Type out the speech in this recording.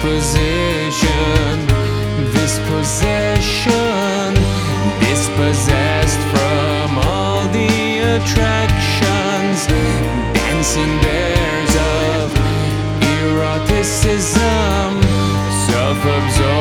position, this possession, dispossessed from all the attractions, dancing bears of eroticism, self absorbed.